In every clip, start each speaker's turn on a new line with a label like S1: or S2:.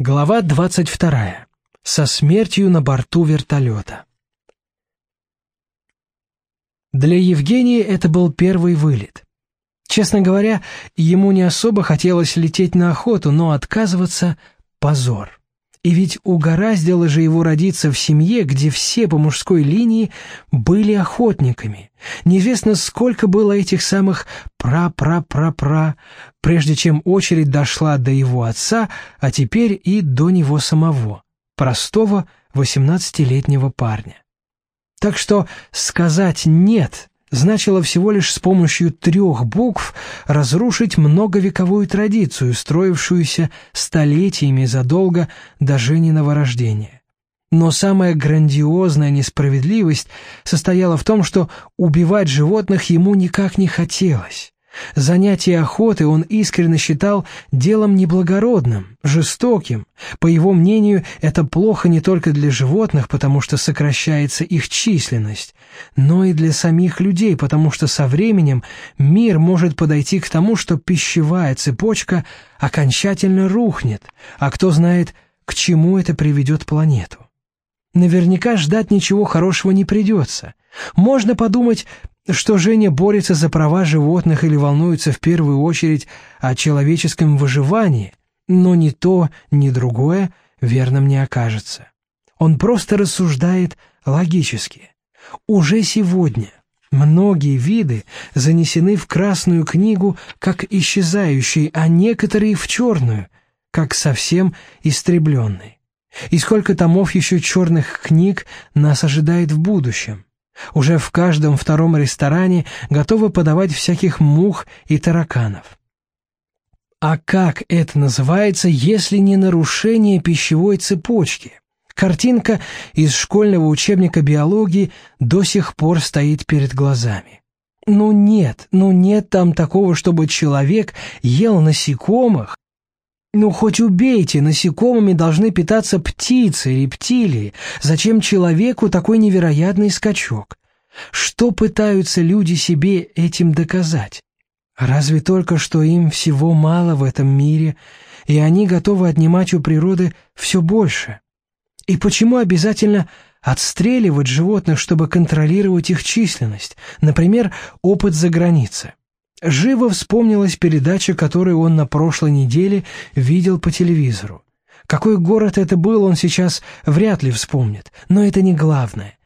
S1: Глава 22. Со смертью на борту вертолета. Для Евгения это был первый вылет. Честно говоря, ему не особо хотелось лететь на охоту, но отказываться — позор. И ведь угораздило же его родиться в семье, где все по мужской линии были охотниками. Неизвестно, сколько было этих самых пра-пра-пра-пра, прежде чем очередь дошла до его отца, а теперь и до него самого, простого восемнадцатилетнего парня. Так что сказать «нет» значило всего лишь с помощью трех букв разрушить многовековую традицию, строившуюся столетиями задолго до Жениного рождения. Но самая грандиозная несправедливость состояла в том, что убивать животных ему никак не хотелось. Занятие охоты он искренне считал делом неблагородным, жестоким. По его мнению, это плохо не только для животных, потому что сокращается их численность, но и для самих людей, потому что со временем мир может подойти к тому, что пищевая цепочка окончательно рухнет, а кто знает, к чему это приведет планету. Наверняка ждать ничего хорошего не придется. Можно подумать, что Женя борется за права животных или волнуется в первую очередь о человеческом выживании, но ни то, ни другое верным не окажется. Он просто рассуждает логически. Уже сегодня многие виды занесены в Красную книгу как исчезающие, а некоторые в черную, как совсем истребленные. И сколько томов еще черных книг нас ожидает в будущем? Уже в каждом втором ресторане готовы подавать всяких мух и тараканов. А как это называется, если не нарушение пищевой цепочки? Картинка из школьного учебника биологии до сих пор стоит перед глазами. Ну нет, ну нет там такого, чтобы человек ел насекомых, ну, хоть убейте, насекомыми должны питаться птицы, рептилии. Зачем человеку такой невероятный скачок? Что пытаются люди себе этим доказать? Разве только, что им всего мало в этом мире, и они готовы отнимать у природы все больше? И почему обязательно отстреливать животных, чтобы контролировать их численность? Например, опыт за границей. Живо вспомнилась передача, которую он на прошлой неделе видел по телевизору. Какой город это был, он сейчас вряд ли вспомнит, но это не главное.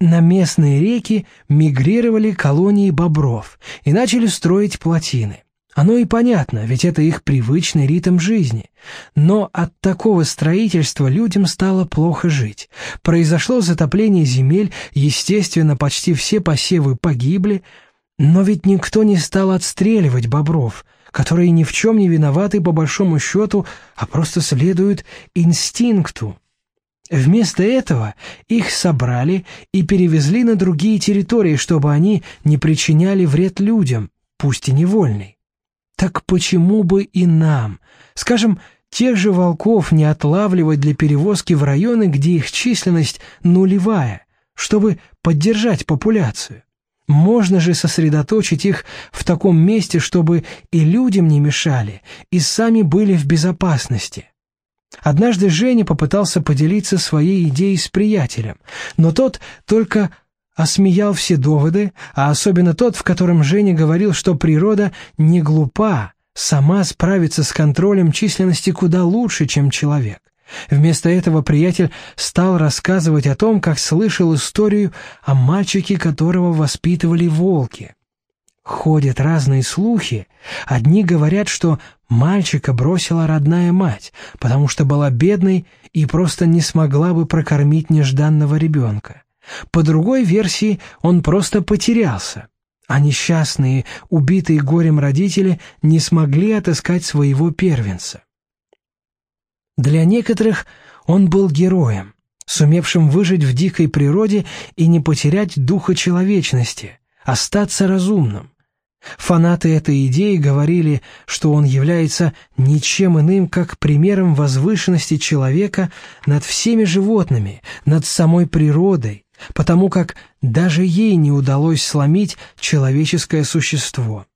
S1: На местные реки мигрировали колонии бобров и начали строить плотины. Оно и понятно, ведь это их привычный ритм жизни. Но от такого строительства людям стало плохо жить. Произошло затопление земель, естественно, почти все посевы погибли, но ведь никто не стал отстреливать бобров, которые ни в чем не виноваты по большому счету, а просто следуют инстинкту. Вместо этого их собрали и перевезли на другие территории, чтобы они не причиняли вред людям, пусть и невольный. Так почему бы и нам, скажем, тех же волков не отлавливать для перевозки в районы, где их численность нулевая, чтобы поддержать популяцию? Можно же сосредоточить их в таком месте, чтобы и людям не мешали, и сами были в безопасности. Однажды Женя попытался поделиться своей идеей с приятелем, но тот только осмеял все доводы, а особенно тот, в котором Женя говорил, что природа не глупа, сама справится с контролем численности куда лучше, чем человек. Вместо этого приятель стал рассказывать о том, как слышал историю о мальчике, которого воспитывали волки. Ходят разные слухи. Одни говорят, что мальчика бросила родная мать, потому что была бедной и просто не смогла бы прокормить нежданного ребенка. По другой версии он просто потерялся, а несчастные, убитые горем родители не смогли отыскать своего первенца. Для некоторых он был героем, сумевшим выжить в дикой природе и не потерять духа человечности, остаться разумным. Фанаты этой идеи говорили, что он является ничем иным, как примером возвышенности человека над всеми животными, над самой природой, потому как даже ей не удалось сломить человеческое существо.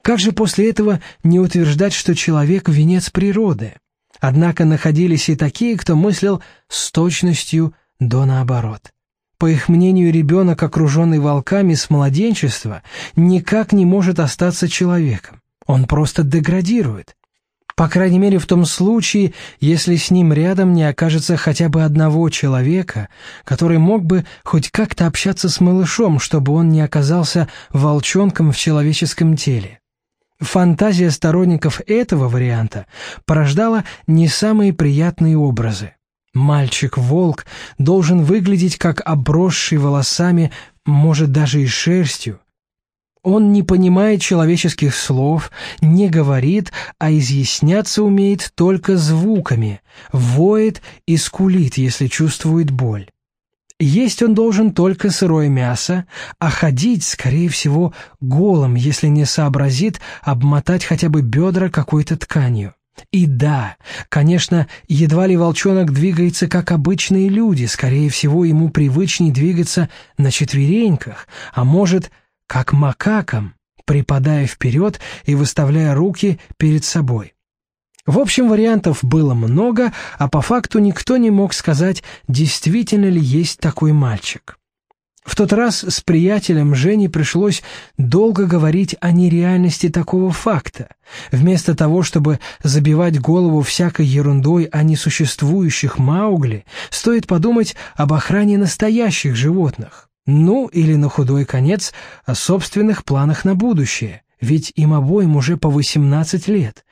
S1: Как же после этого не утверждать, что человек — венец природы? Однако находились и такие, кто мыслил с точностью до наоборот. По их мнению, ребенок, окруженный волками с младенчества, никак не может остаться человеком. Он просто деградирует. По крайней мере, в том случае, если с ним рядом не окажется хотя бы одного человека, который мог бы хоть как-то общаться с малышом, чтобы он не оказался волчонком в человеческом теле. Фантазия сторонников этого варианта порождала не самые приятные образы. Мальчик-волк должен выглядеть как обросший волосами, может даже и шерстью, он не понимает человеческих слов, не говорит, а изъясняться умеет только звуками, воет и скулит, если чувствует боль. Есть он должен только сырое мясо, а ходить, скорее всего, голым, если не сообразит обмотать хотя бы бедра какой-то тканью. И да, конечно, едва ли волчонок двигается, как обычные люди, скорее всего, ему привычнее двигаться на четвереньках, а может, как макакам, припадая вперед и выставляя руки перед собой. В общем, вариантов было много, а по факту никто не мог сказать, действительно ли есть такой мальчик. В тот раз с приятелем Жене пришлось долго говорить о нереальности такого факта. Вместо того, чтобы забивать голову всякой ерундой о несуществующих Маугли, стоит подумать об охране настоящих животных. Ну, или на худой конец о собственных планах на будущее, ведь им обоим уже по 18 лет.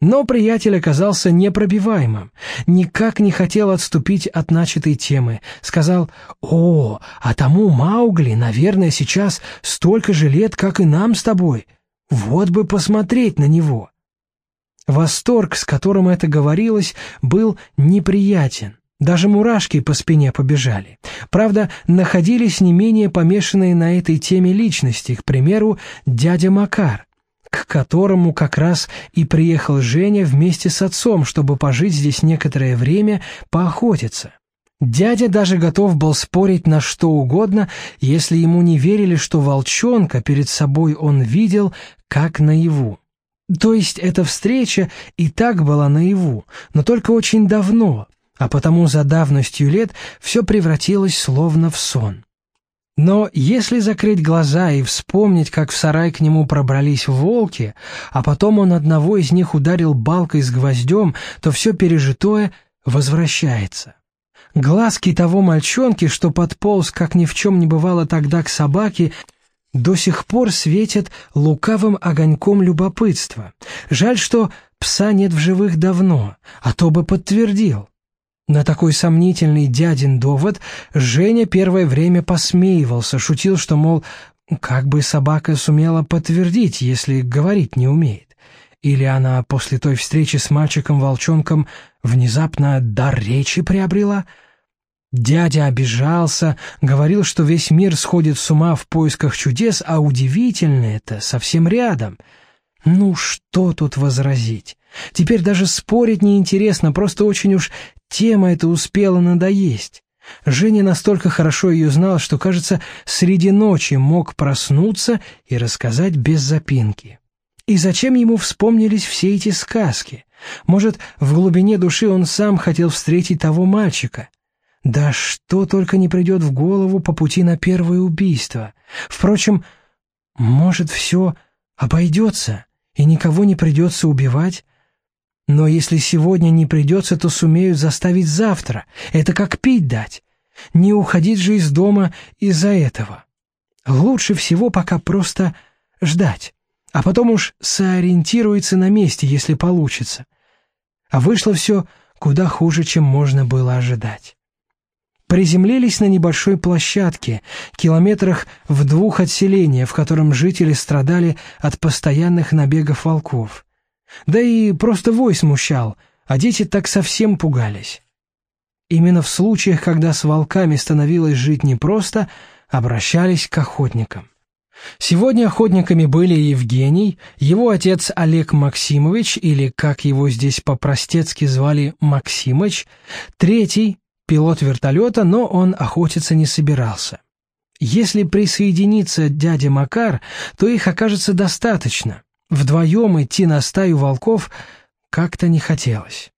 S1: Но приятель оказался непробиваемым, никак не хотел отступить от начатой темы. Сказал, «О, а тому Маугли, наверное, сейчас столько же лет, как и нам с тобой. Вот бы посмотреть на него». Восторг, с которым это говорилось, был неприятен. Даже мурашки по спине побежали. Правда, находились не менее помешанные на этой теме личности, к примеру, дядя Макар, к которому как раз и приехал Женя вместе с отцом, чтобы пожить здесь некоторое время, поохотиться. Дядя даже готов был спорить на что угодно, если ему не верили, что волчонка перед собой он видел, как наяву. То есть эта встреча и так была наяву, но только очень давно, а потому за давностью лет все превратилось словно в сон. Но если закрыть глаза и вспомнить, как в сарай к нему пробрались волки, а потом он одного из них ударил балкой с гвоздем, то все пережитое возвращается. Глазки того мальчонки, что подполз, как ни в чем не бывало тогда к собаке, до сих пор светят лукавым огоньком любопытства. Жаль, что пса нет в живых давно, а то бы подтвердил. На такой сомнительный дядин довод Женя первое время посмеивался, шутил, что, мол, как бы собака сумела подтвердить, если говорить не умеет. Или она после той встречи с мальчиком-волчонком внезапно дар речи приобрела? Дядя обижался, говорил, что весь мир сходит с ума в поисках чудес, а удивительно это совсем рядом. Ну, что тут возразить? Теперь даже спорить неинтересно, просто очень уж Тема эта успела надоесть. Женя настолько хорошо ее знал, что, кажется, среди ночи мог проснуться и рассказать без запинки. И зачем ему вспомнились все эти сказки? Может, в глубине души он сам хотел встретить того мальчика? Да что только не придет в голову по пути на первое убийство. Впрочем, может, все обойдется, и никого не придется убивать? Но если сегодня не придется, то сумеют заставить завтра. Это как пить дать. Не уходить же из дома из-за этого. Лучше всего пока просто ждать, а потом уж сориентируется на месте, если получится. А вышло все куда хуже, чем можно было ожидать. Приземлились на небольшой площадке, километрах в двух от селения, в котором жители страдали от постоянных набегов волков. Да и просто вой смущал, а дети так совсем пугались. Именно в случаях, когда с волками становилось жить непросто, обращались к охотникам. Сегодня охотниками были Евгений, его отец Олег Максимович, или, как его здесь по-простецки звали, Максимыч, третий — пилот вертолета, но он охотиться не собирался. Если присоединится дядя Макар, то их окажется достаточно. Вдвоем идти на стаю волков как-то не хотелось.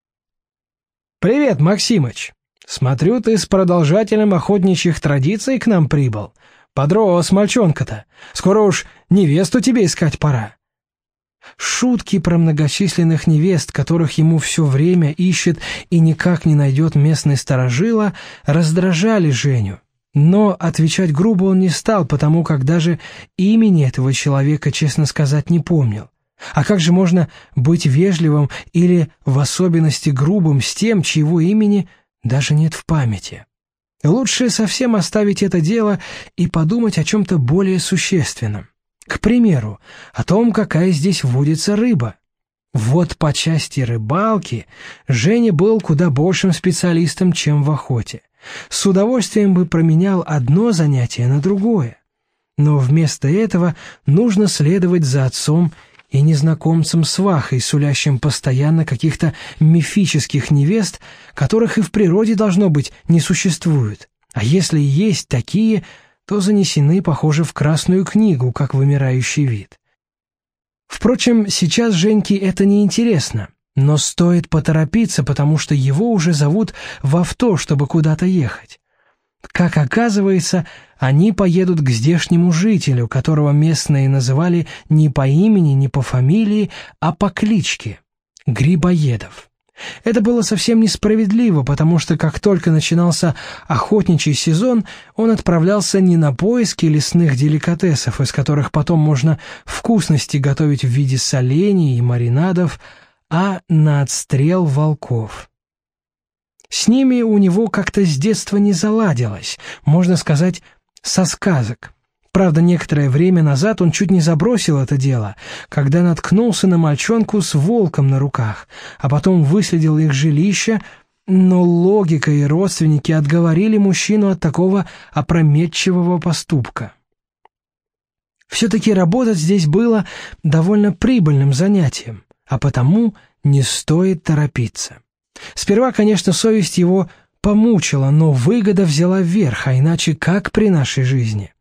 S1: «Привет, Максимыч! Смотрю, ты с продолжателем охотничьих традиций к нам прибыл. Подрос мальчонка-то. Скоро уж невесту тебе искать пора». Шутки про многочисленных невест, которых ему все время ищет и никак не найдет местный сторожила, раздражали Женю. Но отвечать грубо он не стал, потому как даже имени этого человека, честно сказать, не помнил. А как же можно быть вежливым или в особенности грубым с тем, чьего имени даже нет в памяти? Лучше совсем оставить это дело и подумать о чем-то более существенном. К примеру, о том, какая здесь водится рыба. Вот по части рыбалки Женя был куда большим специалистом, чем в охоте. С удовольствием бы променял одно занятие на другое. Но вместо этого нужно следовать за отцом и незнакомцем свахой, сулящим постоянно каких-то мифических невест, которых и в природе, должно быть, не существует. А если есть такие, то занесены, похоже, в Красную книгу, как вымирающий вид. Впрочем, сейчас Женьке это не интересно, но стоит поторопиться, потому что его уже зовут в авто, чтобы куда-то ехать. Как оказывается, они поедут к здешнему жителю, которого местные называли не по имени, не по фамилии, а по кличке — Грибоедов. Это было совсем несправедливо, потому что как только начинался охотничий сезон, он отправлялся не на поиски лесных деликатесов, из которых потом можно вкусности готовить в виде солений и маринадов, а на отстрел волков. С ними у него как-то с детства не заладилось, можно сказать, со сказок. Правда, некоторое время назад он чуть не забросил это дело, когда наткнулся на мальчонку с волком на руках, а потом выследил их жилище, но логика и родственники отговорили мужчину от такого опрометчивого поступка. Все-таки работать здесь было довольно прибыльным занятием, а потому не стоит торопиться. Сперва, конечно, совесть его помучила, но выгода взяла вверх, а иначе как при нашей жизни?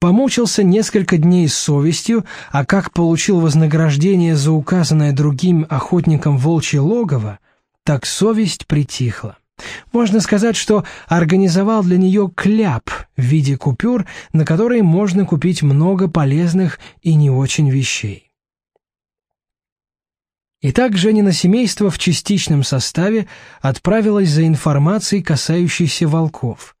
S1: Помучился несколько дней с совестью, а как получил вознаграждение за указанное другим охотникам волчье логово, так совесть притихла. Можно сказать, что организовал для нее кляп в виде купюр, на которые можно купить много полезных и не очень вещей. Итак, Женина семейство в частичном составе отправилось за информацией, касающейся волков.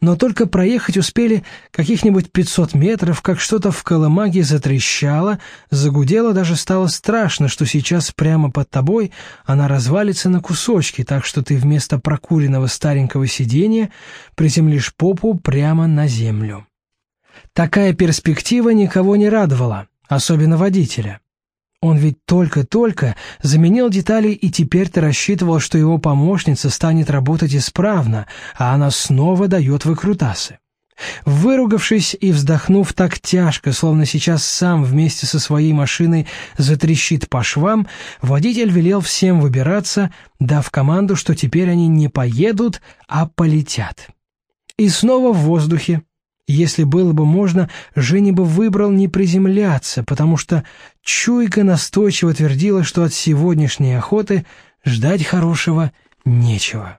S1: Но только проехать успели каких-нибудь 500 метров, как что-то в колымаге затрещало, загудело, даже стало страшно, что сейчас прямо под тобой она развалится на кусочки, так что ты вместо прокуренного старенького сиденья приземлишь попу прямо на землю. Такая перспектива никого не радовала, особенно водителя. Он ведь только-только заменил детали и теперь-то рассчитывал, что его помощница станет работать исправно, а она снова дает выкрутасы. Выругавшись и вздохнув так тяжко, словно сейчас сам вместе со своей машиной затрещит по швам, водитель велел всем выбираться, дав команду, что теперь они не поедут, а полетят. И снова в воздухе, если было бы можно, Женя бы выбрал не приземляться, потому что чуйка настойчиво твердила, что от сегодняшней охоты ждать хорошего нечего.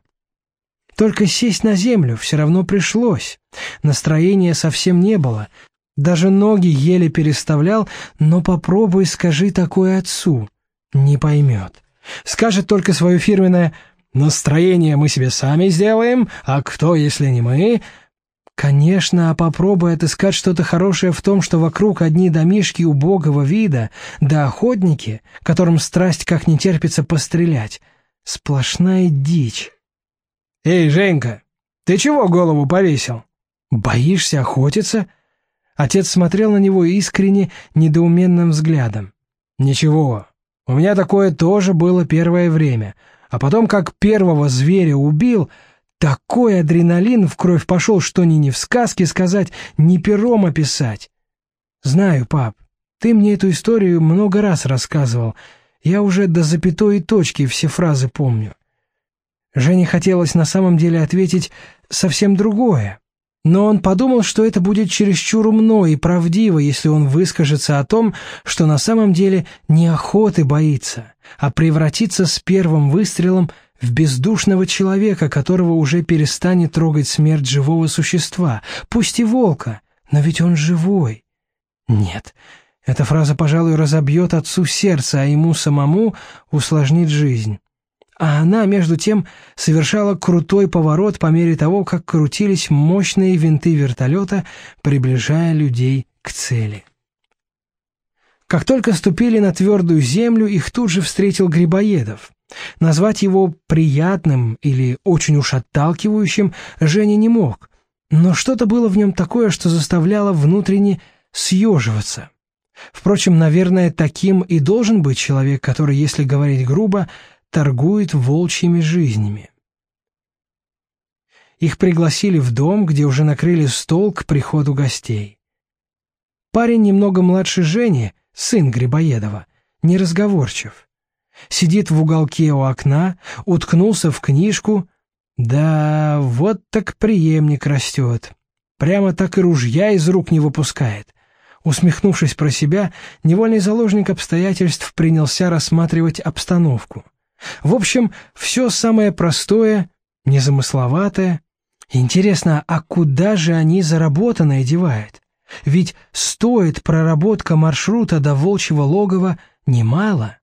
S1: Только сесть на землю все равно пришлось. Настроения совсем не было. Даже ноги еле переставлял, но попробуй скажи такое отцу. Не поймет. Скажет только свое фирменное «настроение мы себе сами сделаем, а кто, если не мы?» Конечно, а попробуй отыскать что-то хорошее в том, что вокруг одни домишки убогого вида, да охотники, которым страсть как не терпится пострелять. Сплошная дичь. «Эй, Женька, ты чего голову повесил? Боишься охотиться?» Отец смотрел на него искренне, недоуменным взглядом. «Ничего, у меня такое тоже было первое время, а потом, как первого зверя убил, такой адреналин в кровь пошел, что ни не в сказке сказать, ни пером описать. Знаю, пап, ты мне эту историю много раз рассказывал. Я уже до запятой и точки все фразы помню. Жене хотелось на самом деле ответить совсем другое. Но он подумал, что это будет чересчур умно и правдиво, если он выскажется о том, что на самом деле не охоты боится, а превратится с первым выстрелом в бездушного человека, которого уже перестанет трогать смерть живого существа, пусть и волка, но ведь он живой. Нет, эта фраза, пожалуй, разобьет отцу сердце, а ему самому усложнит жизнь. А она, между тем, совершала крутой поворот по мере того, как крутились мощные винты вертолета, приближая людей к цели. Как только ступили на твердую землю, их тут же встретил Грибоедов. Назвать его приятным или очень уж отталкивающим Женя не мог, но что-то было в нем такое, что заставляло внутренне съеживаться. Впрочем, наверное, таким и должен быть человек, который, если говорить грубо, торгует волчьими жизнями. Их пригласили в дом, где уже накрыли стол к приходу гостей. Парень немного младше Жени, сын Грибоедова, неразговорчив. Сидит в уголке у окна, уткнулся в книжку. Да, вот так преемник растет. Прямо так и ружья из рук не выпускает. Усмехнувшись про себя, невольный заложник обстоятельств принялся рассматривать обстановку. В общем, все самое простое, незамысловатое. Интересно, а куда же они заработанное девают? Ведь стоит проработка маршрута до волчьего логова немало.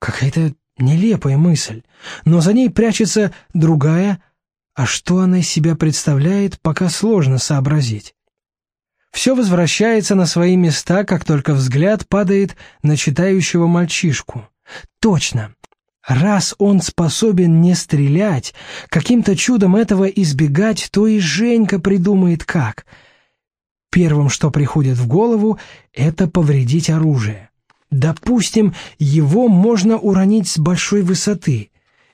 S1: Какая-то нелепая мысль, но за ней прячется другая, а что она из себя представляет, пока сложно сообразить. Все возвращается на свои места, как только взгляд падает на читающего мальчишку. Точно. Раз он способен не стрелять, каким-то чудом этого избегать, то и Женька придумает как — Первым, что приходит в голову, это повредить оружие. Допустим, его можно уронить с большой высоты.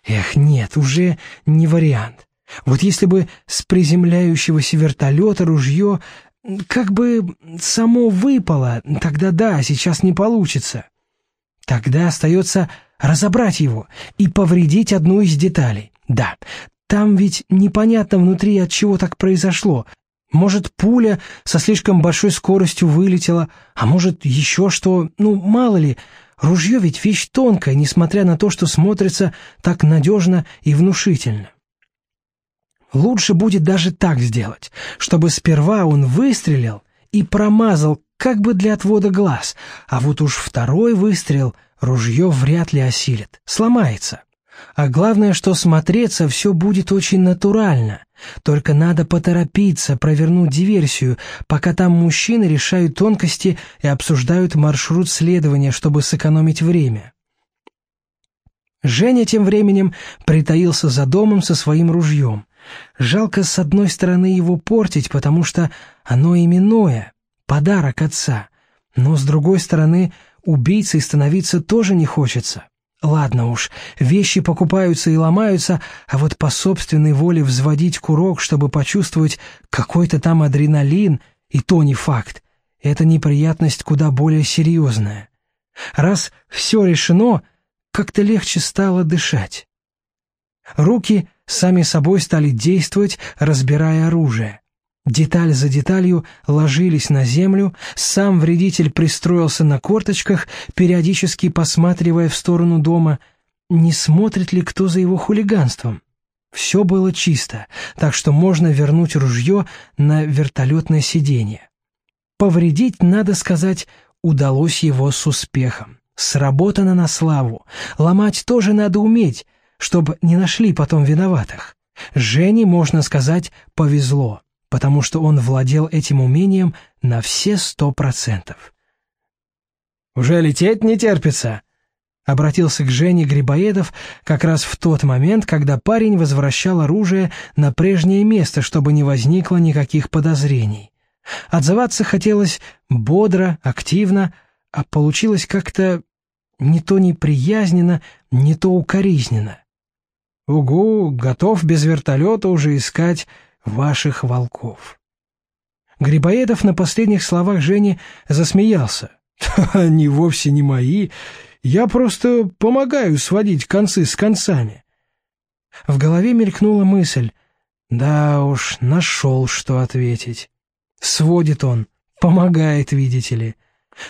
S1: Эх, нет, уже не вариант. Вот если бы с приземляющегося вертолета ружье как бы само выпало, тогда да, сейчас не получится. Тогда остается разобрать его и повредить одну из деталей. Да, там ведь непонятно внутри, от чего так произошло, может, пуля со слишком большой скоростью вылетела, а может, еще что, ну, мало ли. Ружье ведь вещь тонкая, несмотря на то, что смотрится так надежно и внушительно. Лучше будет даже так сделать, чтобы сперва он выстрелил и промазал как бы для отвода глаз, а вот уж второй выстрел ружье вряд ли осилит, сломается. А главное, что смотреться все будет очень натурально. Только надо поторопиться, провернуть диверсию, пока там мужчины решают тонкости и обсуждают маршрут следования, чтобы сэкономить время. Женя тем временем притаился за домом со своим ружьем. Жалко, с одной стороны, его портить, потому что оно именное, подарок отца. Но, с другой стороны, убийцей становиться тоже не хочется. Ладно уж, вещи покупаются и ломаются, а вот по собственной воле взводить курок, чтобы почувствовать какой-то там адреналин, и то не факт. Это неприятность куда более серьезная. Раз все решено, как-то легче стало дышать. Руки сами собой стали действовать, разбирая оружие. Деталь за деталью ложились на землю, сам вредитель пристроился на корточках, периодически посматривая в сторону дома, не смотрит ли кто за его хулиганством. Все было чисто, так что можно вернуть ружье на вертолетное сиденье. Повредить, надо сказать, удалось его с успехом. Сработано на славу. Ломать тоже надо уметь, чтобы не нашли потом виноватых. Жене, можно сказать, повезло потому что он владел этим умением на все сто процентов. «Уже лететь не терпится», — обратился к Жене Грибоедов как раз в тот момент, когда парень возвращал оружие на прежнее место, чтобы не возникло никаких подозрений. Отзываться хотелось бодро, активно, а получилось как-то не то неприязненно, не то укоризненно. «Угу, готов без вертолета уже искать ваших волков. Грибоедов на последних словах Жени засмеялся. «Они вовсе не мои. Я просто помогаю сводить концы с концами». В голове мелькнула мысль. «Да уж, нашел, что ответить. Сводит он, помогает, видите ли.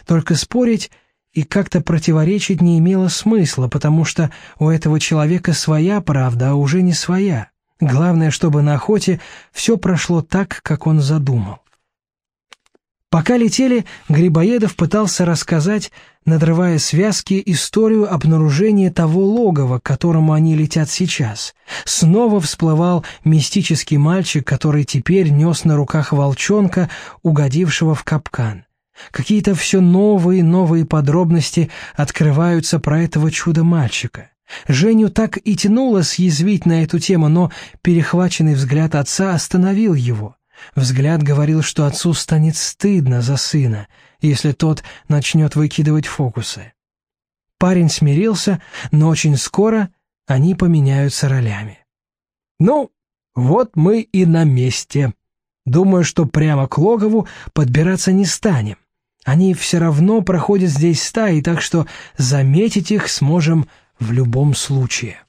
S1: Только спорить и как-то противоречить не имело смысла, потому что у этого человека своя правда, а уже не своя. Главное, чтобы на охоте все прошло так, как он задумал. Пока летели, Грибоедов пытался рассказать, надрывая связки, историю обнаружения того логова, к которому они летят сейчас. Снова всплывал мистический мальчик, который теперь нес на руках волчонка, угодившего в капкан. Какие-то все новые новые подробности открываются про этого чудо-мальчика. Женю так и тянуло съязвить на эту тему, но перехваченный взгляд отца остановил его. Взгляд говорил, что отцу станет стыдно за сына, если тот начнет выкидывать фокусы. Парень смирился, но очень скоро они поменяются ролями. «Ну, вот мы и на месте. Думаю, что прямо к логову подбираться не станем. Они все равно проходят здесь стаи, так что заметить их сможем в любом случае».